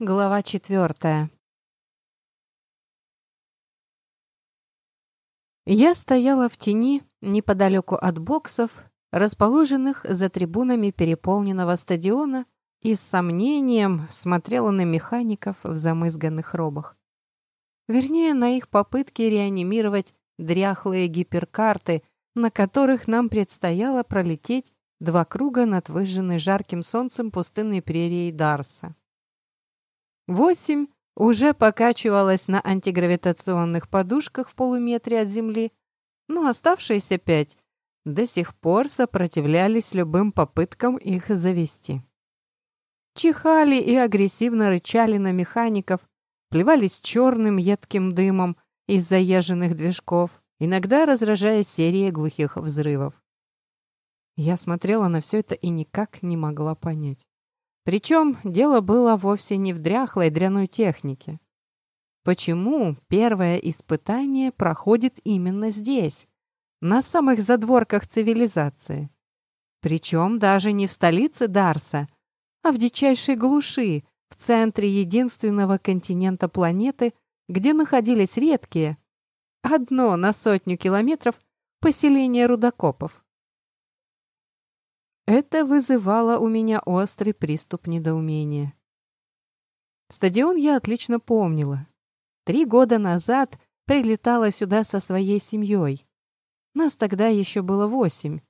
Глава четвертая. Я стояла в тени неподалеку от боксов, расположенных за трибунами переполненного стадиона, и с сомнением смотрела на механиков в замызганных робах. Вернее, на их попытки реанимировать дряхлые гиперкарты, на которых нам предстояло пролететь два круга над выжженной жарким солнцем пустынной прерией Дарса. Восемь уже покачивалась на антигравитационных подушках в полуметре от земли, но оставшиеся пять до сих пор сопротивлялись любым попыткам их завести. Чихали и агрессивно рычали на механиков, плевались черным едким дымом из заезженных движков, иногда разражая серией глухих взрывов. Я смотрела на все это и никак не могла понять. Причем дело было вовсе не в дряхлой дряной технике. Почему первое испытание проходит именно здесь, на самых задворках цивилизации? Причем даже не в столице Дарса, а в дичайшей глуши, в центре единственного континента планеты, где находились редкие, одно на сотню километров, поселение рудокопов. Это вызывало у меня острый приступ недоумения. Стадион я отлично помнила. Три года назад прилетала сюда со своей семьей. Нас тогда еще было восемь.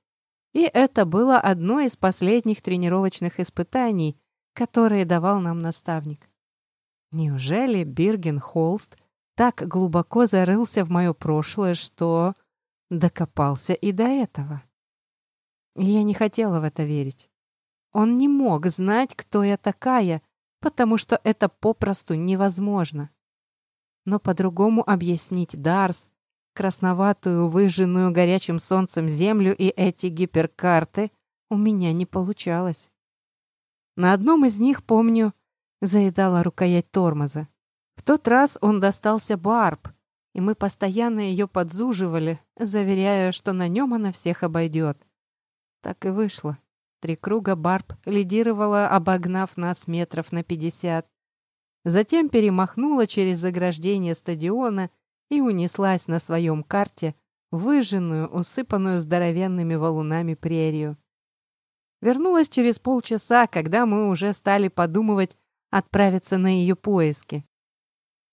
И это было одно из последних тренировочных испытаний, которые давал нам наставник. Неужели Бирген Холст так глубоко зарылся в мое прошлое, что докопался и до этого? Я не хотела в это верить. Он не мог знать, кто я такая, потому что это попросту невозможно. Но по-другому объяснить Дарс, красноватую, выжженную горячим солнцем землю и эти гиперкарты у меня не получалось. На одном из них, помню, заедала рукоять тормоза. В тот раз он достался Барб, и мы постоянно ее подзуживали, заверяя, что на нем она всех обойдет. Так и вышло. Три круга Барб лидировала, обогнав нас метров на пятьдесят. Затем перемахнула через заграждение стадиона и унеслась на своем карте, выжженную, усыпанную здоровенными валунами прерию. Вернулась через полчаса, когда мы уже стали подумывать отправиться на ее поиски.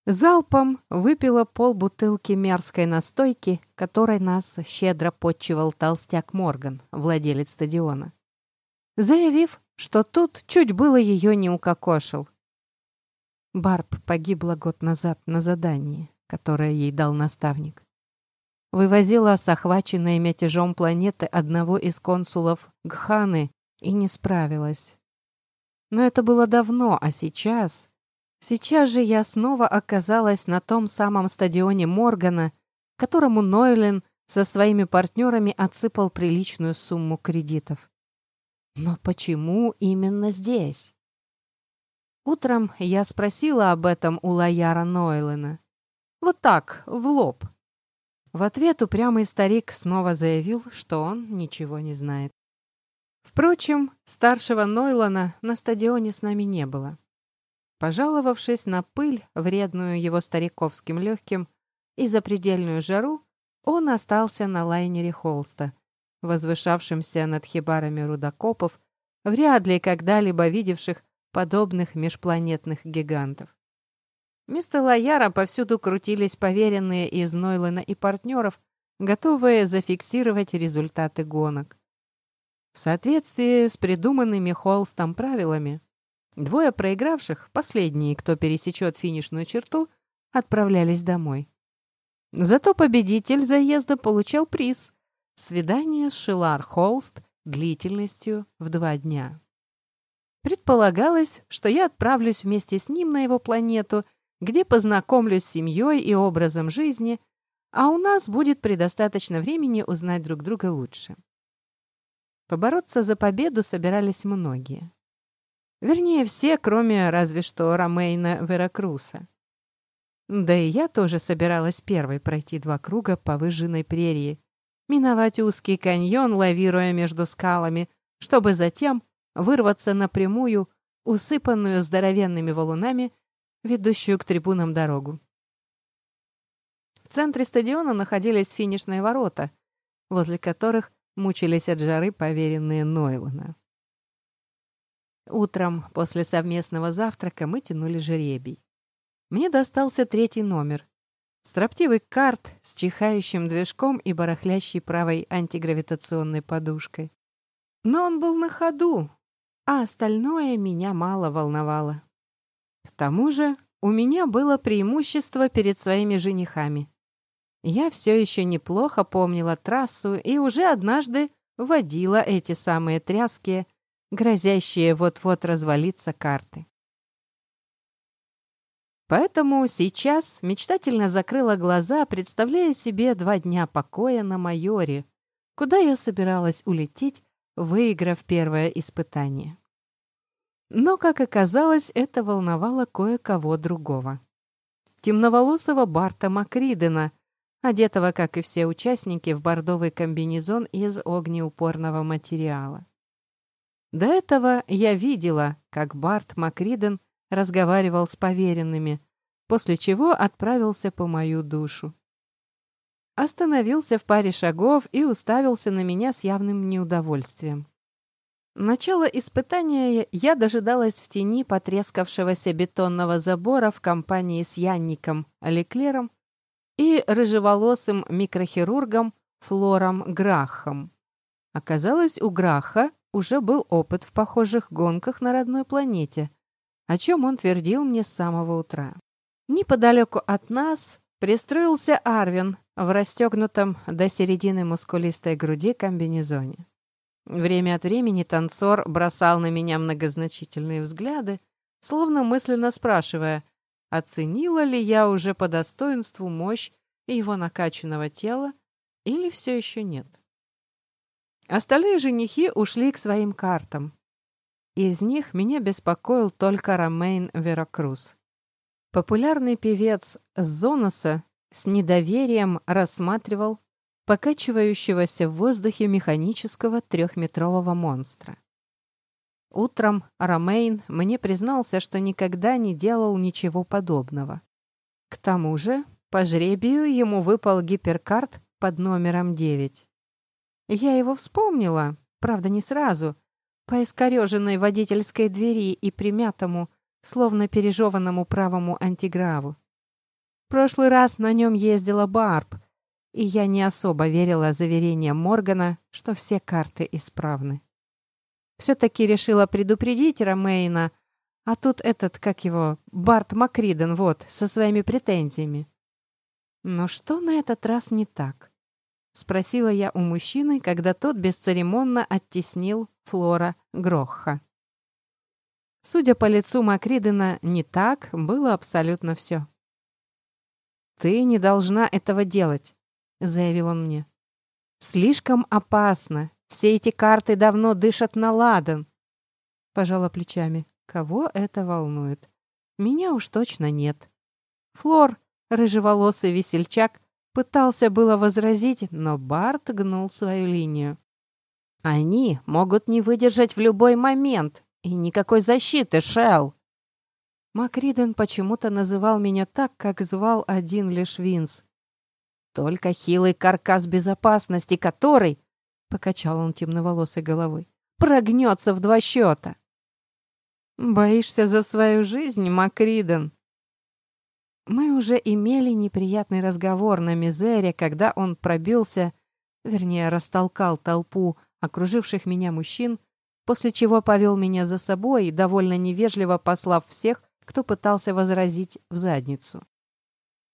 Залпом выпила полбутылки мерзкой настойки, которой нас щедро подчивал толстяк Морган, владелец стадиона. Заявив, что тут чуть было ее не укокошил. Барб погибла год назад на задании, которое ей дал наставник. Вывозила с охваченной мятежом планеты одного из консулов Гханы и не справилась. Но это было давно, а сейчас Сейчас же я снова оказалась на том самом стадионе Моргана, которому Нойлен со своими партнерами отсыпал приличную сумму кредитов. Но почему именно здесь? Утром я спросила об этом у Лояра Нойлена. Вот так, в лоб. В ответ упрямый старик снова заявил, что он ничего не знает. Впрочем, старшего Нойлана на стадионе с нами не было. Пожаловавшись на пыль, вредную его стариковским легким, и запредельную жару, он остался на лайнере Холста, возвышавшемся над хибарами рудокопов, вряд ли когда-либо видевших подобных межпланетных гигантов. Вместо Лояра повсюду крутились поверенные из Нойлена и партнеров, готовые зафиксировать результаты гонок. В соответствии с придуманными Холстом правилами, Двое проигравших, последние, кто пересечет финишную черту, отправлялись домой. Зато победитель заезда получал приз — свидание с Шилар Холст длительностью в два дня. Предполагалось, что я отправлюсь вместе с ним на его планету, где познакомлюсь с семьей и образом жизни, а у нас будет предостаточно времени узнать друг друга лучше. Побороться за победу собирались многие. Вернее, все, кроме разве что Ромейна Веракруса. Да и я тоже собиралась первой пройти два круга по выжженной прерии, миновать узкий каньон, лавируя между скалами, чтобы затем вырваться напрямую усыпанную здоровенными валунами, ведущую к трибунам дорогу. В центре стадиона находились финишные ворота, возле которых мучились от жары поверенные Нойлана. Утром после совместного завтрака мы тянули жеребий. Мне достался третий номер. Строптивый карт с чихающим движком и барахлящей правой антигравитационной подушкой. Но он был на ходу, а остальное меня мало волновало. К тому же у меня было преимущество перед своими женихами. Я все еще неплохо помнила трассу и уже однажды водила эти самые тряски, грозящие вот-вот развалиться карты. Поэтому сейчас мечтательно закрыла глаза, представляя себе два дня покоя на майоре, куда я собиралась улететь, выиграв первое испытание. Но, как оказалось, это волновало кое-кого другого. Темноволосого Барта Макридена, одетого, как и все участники, в бордовый комбинезон из огнеупорного материала. До этого я видела, как Барт Макриден разговаривал с поверенными, после чего отправился по мою душу. Остановился в паре шагов и уставился на меня с явным неудовольствием. Начало испытания я дожидалась в тени потрескавшегося бетонного забора в компании с Янником Алеклером и рыжеволосым микрохирургом Флором Грахом. Оказалось, у Граха уже был опыт в похожих гонках на родной планете, о чем он твердил мне с самого утра. Неподалеку от нас пристроился Арвин в расстегнутом до середины мускулистой груди комбинезоне. Время от времени танцор бросал на меня многозначительные взгляды, словно мысленно спрашивая, оценила ли я уже по достоинству мощь его накачанного тела или все еще нет. Остальные женихи ушли к своим картам. Из них меня беспокоил только Ромейн Веракрус. Популярный певец Зоноса с недоверием рассматривал покачивающегося в воздухе механического трехметрового монстра. Утром Ромейн мне признался, что никогда не делал ничего подобного. К тому же, по жребию ему выпал гиперкарт под номером 9. Я его вспомнила, правда, не сразу, по искореженной водительской двери и примятому, словно пережеванному правому антиграву. Прошлый раз на нем ездила Барб, и я не особо верила заверениям Моргана, что все карты исправны. Все-таки решила предупредить Ромейна, а тут этот, как его, Барт Макриден, вот, со своими претензиями. Но что на этот раз не так? Спросила я у мужчины, когда тот бесцеремонно оттеснил Флора Грохха. Судя по лицу Макридена, не так было абсолютно все. «Ты не должна этого делать», — заявил он мне. «Слишком опасно. Все эти карты давно дышат на ладан». Пожала плечами. Кого это волнует? Меня уж точно нет. Флор, рыжеволосый весельчак, пытался было возразить, но Барт гнул свою линию. «Они могут не выдержать в любой момент, и никакой защиты, Шелл!» Макриден почему-то называл меня так, как звал один лишь Винс. «Только хилый каркас безопасности, который...» — покачал он темноволосой головой. «Прогнется в два счета!» «Боишься за свою жизнь, Макриден?» Мы уже имели неприятный разговор на Мизере, когда он пробился, вернее, растолкал толпу окруживших меня мужчин, после чего повел меня за собой, довольно невежливо послав всех кто пытался возразить в задницу.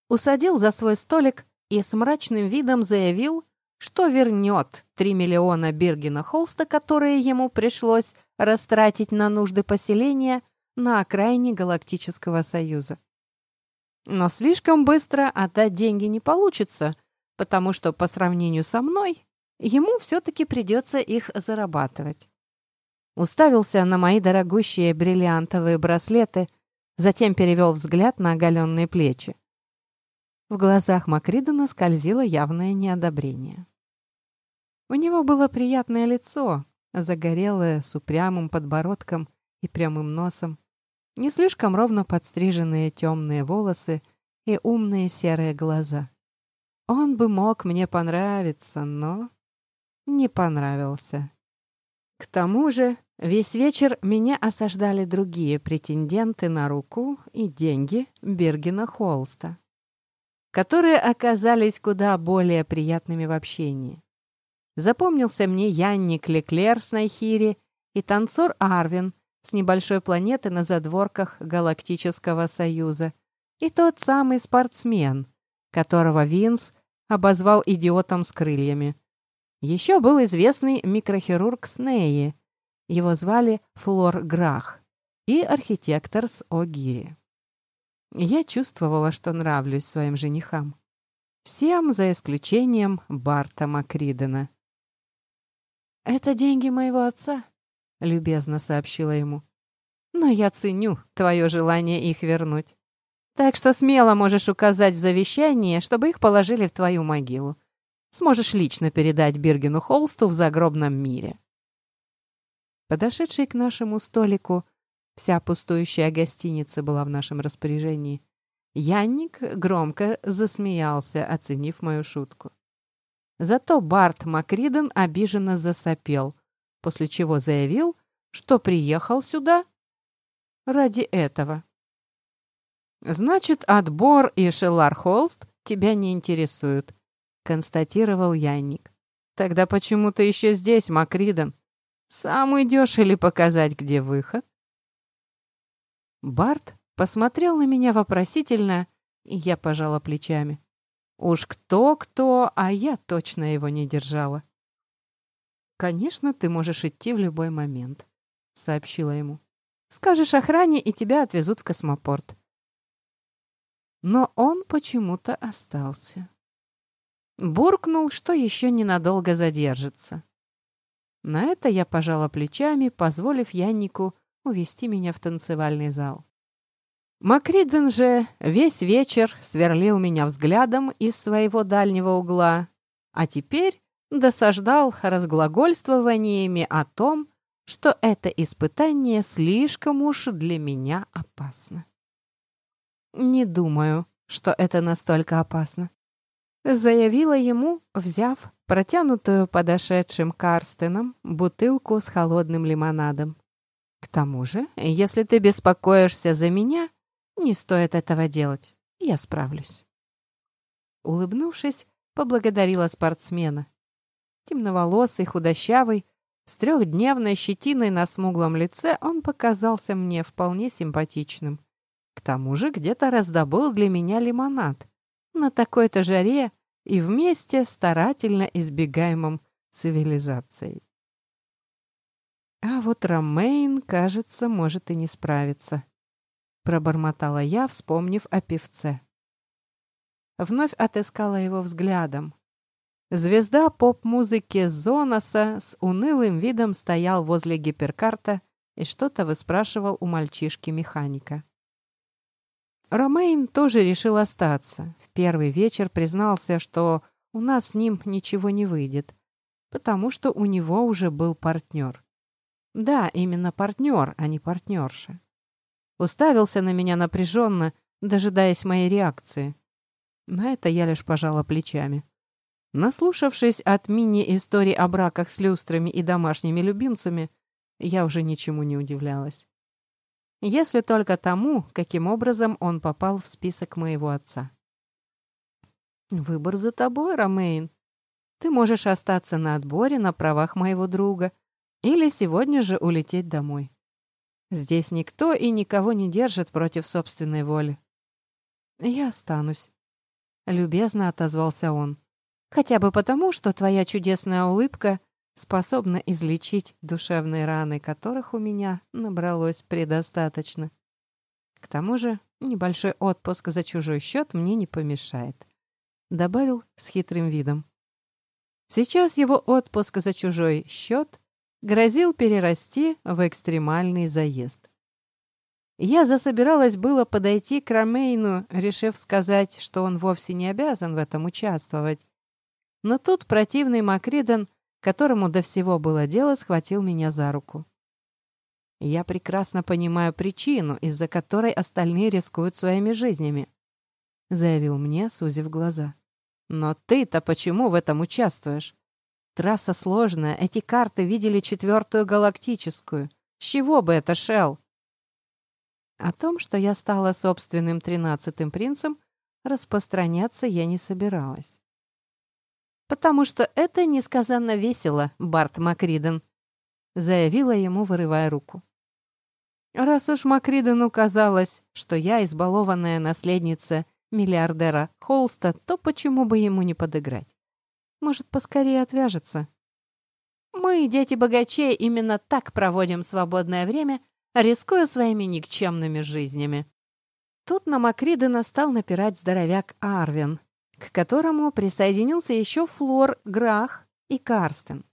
Усадил за свой столик и с мрачным видом заявил, что вернет 3 миллиона Биргена Холста, которые ему пришлось растратить на нужды поселения на окраине Галактического Союза. Но слишком быстро отдать деньги не получится, потому что по сравнению со мной ему все-таки придется их зарабатывать. Уставился на мои дорогущие бриллиантовые браслеты – затем перевел взгляд на оголенные плечи. В глазах Макридона скользило явное неодобрение. У него было приятное лицо, загорелое, с упрямым подбородком и прямым носом, не слишком ровно подстриженные темные волосы и умные серые глаза. Он бы мог мне понравиться, но не понравился. К тому же весь вечер меня осаждали другие претенденты на руку и деньги Бергена Холста, которые оказались куда более приятными в общении. Запомнился мне Янник Леклер с Найхири и танцор Арвин с небольшой планеты на задворках Галактического Союза и тот самый спортсмен, которого Винс обозвал идиотом с крыльями. Еще был известный микрохирург Снеи, его звали Флор Грах, и архитектор с О'Гири. Я чувствовала, что нравлюсь своим женихам. Всем, за исключением Барта Макридена. «Это деньги моего отца», — любезно сообщила ему. «Но я ценю твое желание их вернуть. Так что смело можешь указать в завещании, чтобы их положили в твою могилу сможешь лично передать Биргену Холсту в загробном мире. Подошедший к нашему столику, вся пустующая гостиница была в нашем распоряжении, Янник громко засмеялся, оценив мою шутку. Зато Барт Макриден обиженно засопел, после чего заявил, что приехал сюда ради этого. «Значит, отбор и Шелар Холст тебя не интересуют», — констатировал Янник. «Тогда почему ты еще здесь, Макриден? Сам уйдешь или показать, где выход?» Барт посмотрел на меня вопросительно, и я пожала плечами. Уж кто-кто, а я точно его не держала. «Конечно, ты можешь идти в любой момент», — сообщила ему. «Скажешь охране, и тебя отвезут в космопорт». Но он почему-то остался. Буркнул, что еще ненадолго задержится. На это я пожала плечами, позволив Яннику увести меня в танцевальный зал. Макриден же весь вечер сверлил меня взглядом из своего дальнего угла, а теперь досаждал разглагольствованиями о том, что это испытание слишком уж для меня опасно. Не думаю, что это настолько опасно заявила ему, взяв протянутую подошедшим Карстеном бутылку с холодным лимонадом. «К тому же, если ты беспокоишься за меня, не стоит этого делать. Я справлюсь». Улыбнувшись, поблагодарила спортсмена. Темноволосый, худощавый, с трехдневной щетиной на смуглом лице он показался мне вполне симпатичным. К тому же где-то раздобыл для меня лимонад на такой-то жаре и вместе старательно избегаемом цивилизацией. А вот Ромейн, кажется, может и не справиться, пробормотала я, вспомнив о певце. Вновь отыскала его взглядом. Звезда поп-музыки Зонаса с унылым видом стоял возле гиперкарта и что-то выспрашивал у мальчишки-механика. Ромейн тоже решил остаться. В первый вечер признался, что у нас с ним ничего не выйдет, потому что у него уже был партнер. Да, именно партнер, а не партнерша. Уставился на меня напряженно, дожидаясь моей реакции. На это я лишь пожала плечами. Наслушавшись от мини-историй о браках с люстрами и домашними любимцами, я уже ничему не удивлялась если только тому, каким образом он попал в список моего отца. «Выбор за тобой, Ромейн. Ты можешь остаться на отборе на правах моего друга или сегодня же улететь домой. Здесь никто и никого не держит против собственной воли». «Я останусь», — любезно отозвался он. «Хотя бы потому, что твоя чудесная улыбка — способна излечить душевные раны, которых у меня набралось предостаточно. К тому же небольшой отпуск за чужой счет мне не помешает», — добавил с хитрым видом. Сейчас его отпуск за чужой счет грозил перерасти в экстремальный заезд. Я засобиралась было подойти к Ромейну, решив сказать, что он вовсе не обязан в этом участвовать. Но тут противный Макридан которому до всего было дело, схватил меня за руку. Я прекрасно понимаю причину, из-за которой остальные рискуют своими жизнями», — заявил мне, сузив глаза. «Но ты-то почему в этом участвуешь? Трасса сложная, эти карты видели четвертую галактическую. С чего бы это, Шелл?» О том, что я стала собственным тринадцатым принцем, распространяться я не собиралась. «Потому что это несказанно весело, Барт Макриден», — заявила ему, вырывая руку. Раз уж Макридену казалось, что я избалованная наследница миллиардера Холста, то почему бы ему не подыграть? Может, поскорее отвяжется? Мы, дети богачей, именно так проводим свободное время, рискуя своими никчемными жизнями. Тут на Макридена стал напирать здоровяк Арвин, к которому присоединился еще Флор, Грах и Карстен.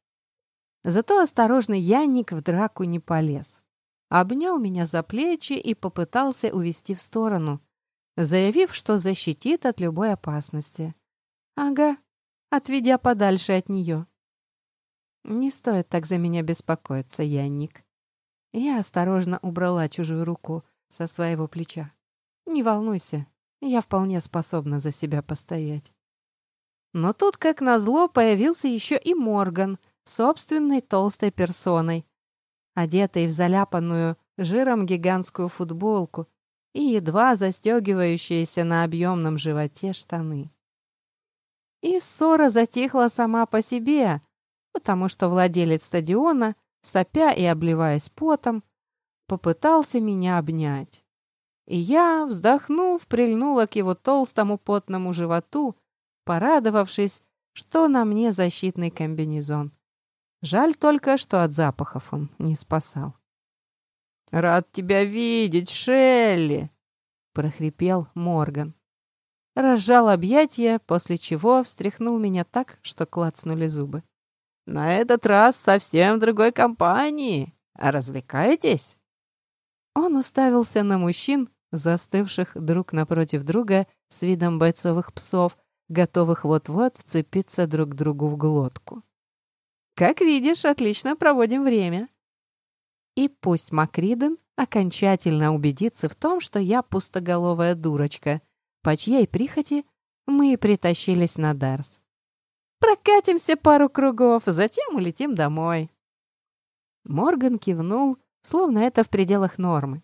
Зато осторожный Янник в драку не полез. Обнял меня за плечи и попытался увести в сторону, заявив, что защитит от любой опасности. Ага, отведя подальше от нее. Не стоит так за меня беспокоиться, Янник. Я осторожно убрала чужую руку со своего плеча. Не волнуйся, я вполне способна за себя постоять. Но тут, как назло, появился еще и Морган, собственной толстой персоной, одетый в заляпанную жиром гигантскую футболку и едва застегивающиеся на объемном животе штаны. И ссора затихла сама по себе, потому что владелец стадиона, сопя и обливаясь потом, попытался меня обнять. И я, вздохнув, прильнула к его толстому потному животу, порадовавшись, что на мне защитный комбинезон. Жаль только, что от запахов он не спасал. «Рад тебя видеть, Шелли!» — прохрипел Морган. Разжал объятия, после чего встряхнул меня так, что клацнули зубы. «На этот раз совсем в другой компании. Развлекаетесь?» Он уставился на мужчин, застывших друг напротив друга с видом бойцовых псов, готовых вот-вот вцепиться друг другу в глотку. «Как видишь, отлично проводим время». И пусть Макриден окончательно убедится в том, что я пустоголовая дурочка, по чьей прихоти мы и притащились на Дарс. Прокатимся пару кругов, затем улетим домой. Морган кивнул, словно это в пределах нормы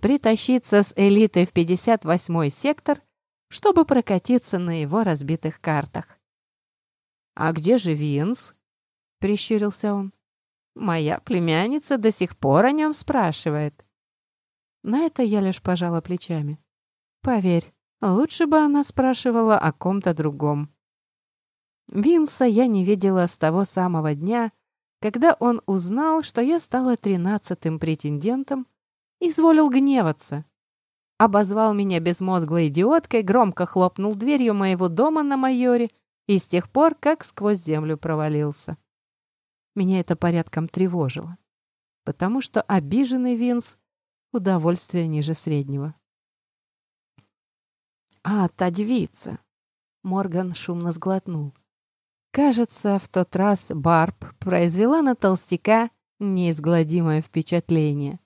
притащиться с элитой в 58-й сектор, чтобы прокатиться на его разбитых картах. «А где же Винс?» — прищурился он. «Моя племянница до сих пор о нем спрашивает». На это я лишь пожала плечами. «Поверь, лучше бы она спрашивала о ком-то другом». Винса я не видела с того самого дня, когда он узнал, что я стала тринадцатым претендентом изволил гневаться. Обозвал меня безмозглой идиоткой, громко хлопнул дверью моего дома на майоре и с тех пор как сквозь землю провалился. Меня это порядком тревожило, потому что обиженный Винс — удовольствие ниже среднего. «А, та девица!» — Морган шумно сглотнул. Кажется, в тот раз Барб произвела на толстяка неизгладимое впечатление.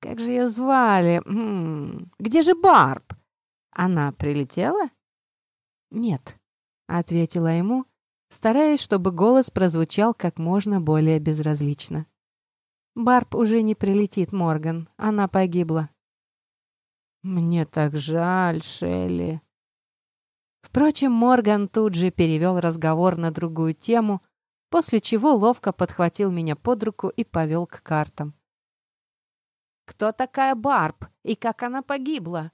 Как же ее звали? М -м. Где же Барб? Она прилетела? Нет, ответила ему, стараясь, чтобы голос прозвучал как можно более безразлично. Барб уже не прилетит, Морган. Она погибла. Мне так жаль, Шелли. Впрочем, Морган тут же перевел разговор на другую тему, после чего ловко подхватил меня под руку и повел к картам. Кто такая Барб и как она погибла?»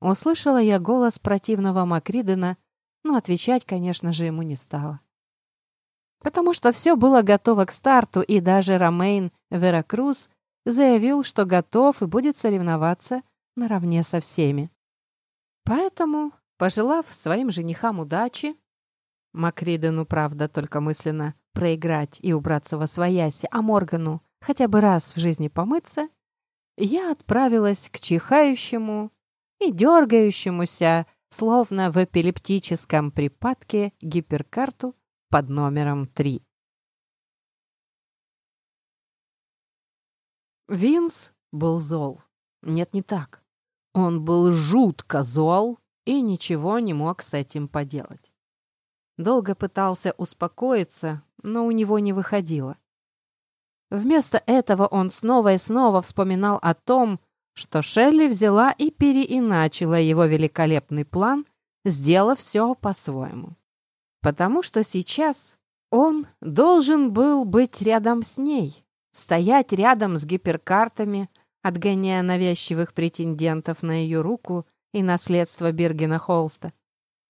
Услышала я голос противного Макридена, но отвечать, конечно же, ему не стало. Потому что все было готово к старту, и даже Ромейн Веракрус заявил, что готов и будет соревноваться наравне со всеми. Поэтому, пожелав своим женихам удачи, Макридену, правда, только мысленно проиграть и убраться во свояси, а Моргану хотя бы раз в жизни помыться, я отправилась к чихающему и дергающемуся, словно в эпилептическом припадке, гиперкарту под номером 3. Винс был зол. Нет, не так. Он был жутко зол и ничего не мог с этим поделать. Долго пытался успокоиться, но у него не выходило. Вместо этого он снова и снова вспоминал о том, что Шелли взяла и переиначила его великолепный план, сделав все по-своему. Потому что сейчас он должен был быть рядом с ней, стоять рядом с гиперкартами, отгоняя навязчивых претендентов на ее руку и наследство Бергена Холста,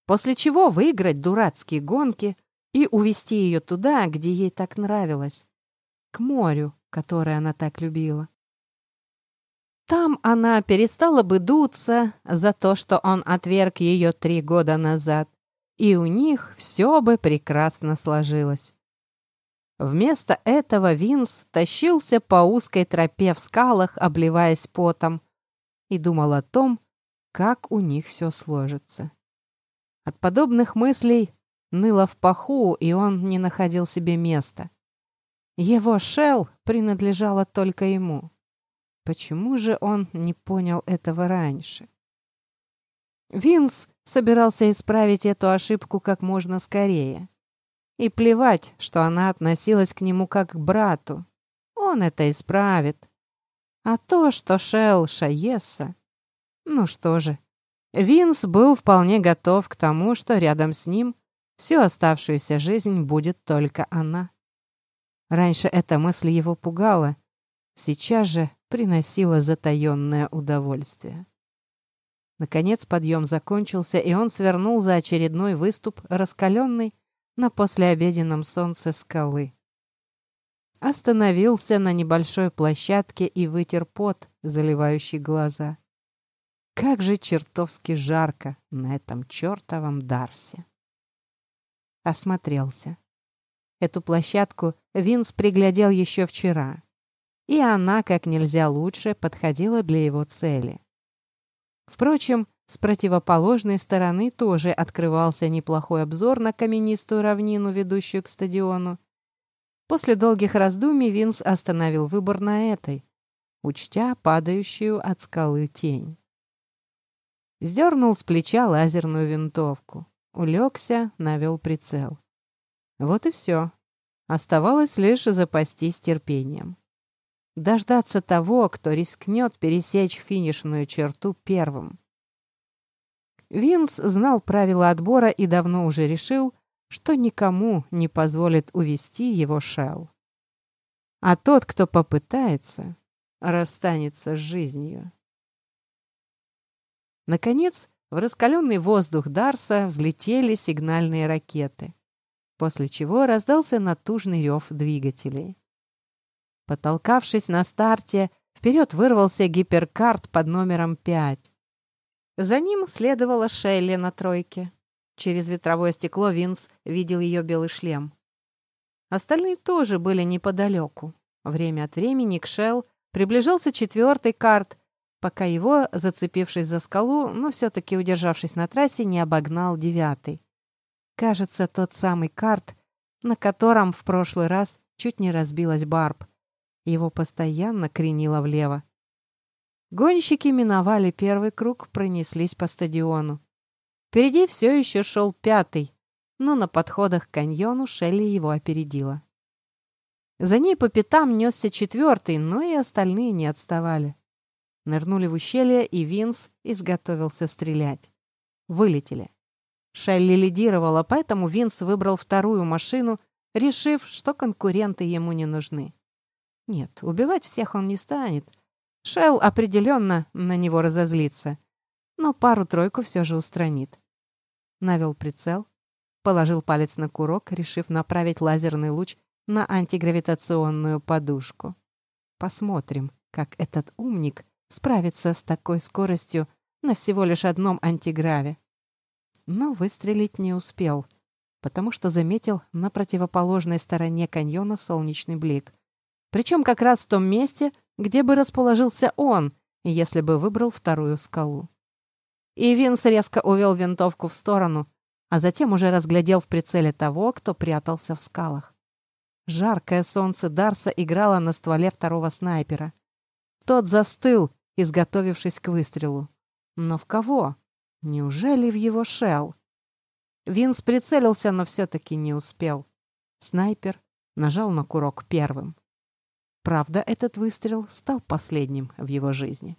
после чего выиграть дурацкие гонки и увести ее туда, где ей так нравилось, к морю, которое она так любила. Там она перестала бы дуться за то, что он отверг ее три года назад, и у них все бы прекрасно сложилось. Вместо этого Винс тащился по узкой тропе в скалах, обливаясь потом, и думал о том, как у них все сложится. От подобных мыслей ныло в паху, и он не находил себе места. Его шел принадлежала только ему. Почему же он не понял этого раньше? Винс собирался исправить эту ошибку как можно скорее. И плевать, что она относилась к нему как к брату. Он это исправит. А то, что Шел Шаесса... Ну что же, Винс был вполне готов к тому, что рядом с ним всю оставшуюся жизнь будет только она. Раньше эта мысль его пугала, сейчас же приносила затаённое удовольствие. Наконец подъем закончился, и он свернул за очередной выступ, раскаленный на послеобеденном солнце скалы. Остановился на небольшой площадке и вытер пот, заливающий глаза. Как же чертовски жарко на этом чертовом Дарсе. Осмотрелся. Эту площадку Винс приглядел еще вчера и она как нельзя лучше подходила для его цели. Впрочем, с противоположной стороны тоже открывался неплохой обзор на каменистую равнину, ведущую к стадиону. После долгих раздумий Винс остановил выбор на этой, учтя падающую от скалы тень. Сдернул с плеча лазерную винтовку, улегся, навел прицел. Вот и все. Оставалось лишь запастись терпением дождаться того, кто рискнет пересечь финишную черту первым. Винс знал правила отбора и давно уже решил, что никому не позволит увести его Шелл. А тот, кто попытается, расстанется с жизнью. Наконец, в раскаленный воздух Дарса взлетели сигнальные ракеты, после чего раздался натужный рев двигателей. Потолкавшись на старте, вперед вырвался гиперкарт под номером 5. За ним следовала Шелли на тройке. Через ветровое стекло Винс видел ее белый шлем. Остальные тоже были неподалеку. Время от времени к Шелл приближался четвертый карт, пока его, зацепившись за скалу, но все-таки удержавшись на трассе, не обогнал девятый. Кажется, тот самый карт, на котором в прошлый раз чуть не разбилась Барб. Его постоянно кренило влево. Гонщики миновали первый круг, пронеслись по стадиону. Впереди все еще шел пятый, но на подходах к каньону Шелли его опередила. За ней по пятам несся четвертый, но и остальные не отставали. Нырнули в ущелье, и Винс изготовился стрелять. Вылетели. Шелли лидировала, поэтому Винс выбрал вторую машину, решив, что конкуренты ему не нужны. Нет, убивать всех он не станет. Шелл определенно на него разозлится, но пару-тройку все же устранит. Навел прицел, положил палец на курок, решив направить лазерный луч на антигравитационную подушку. Посмотрим, как этот умник справится с такой скоростью на всего лишь одном антиграве. Но выстрелить не успел, потому что заметил на противоположной стороне каньона солнечный блик — причем как раз в том месте, где бы расположился он, если бы выбрал вторую скалу. И Винс резко увел винтовку в сторону, а затем уже разглядел в прицеле того, кто прятался в скалах. Жаркое солнце Дарса играло на стволе второго снайпера. Тот застыл, изготовившись к выстрелу. Но в кого? Неужели в его шел? Винс прицелился, но все-таки не успел. Снайпер нажал на курок первым. Правда, этот выстрел стал последним в его жизни.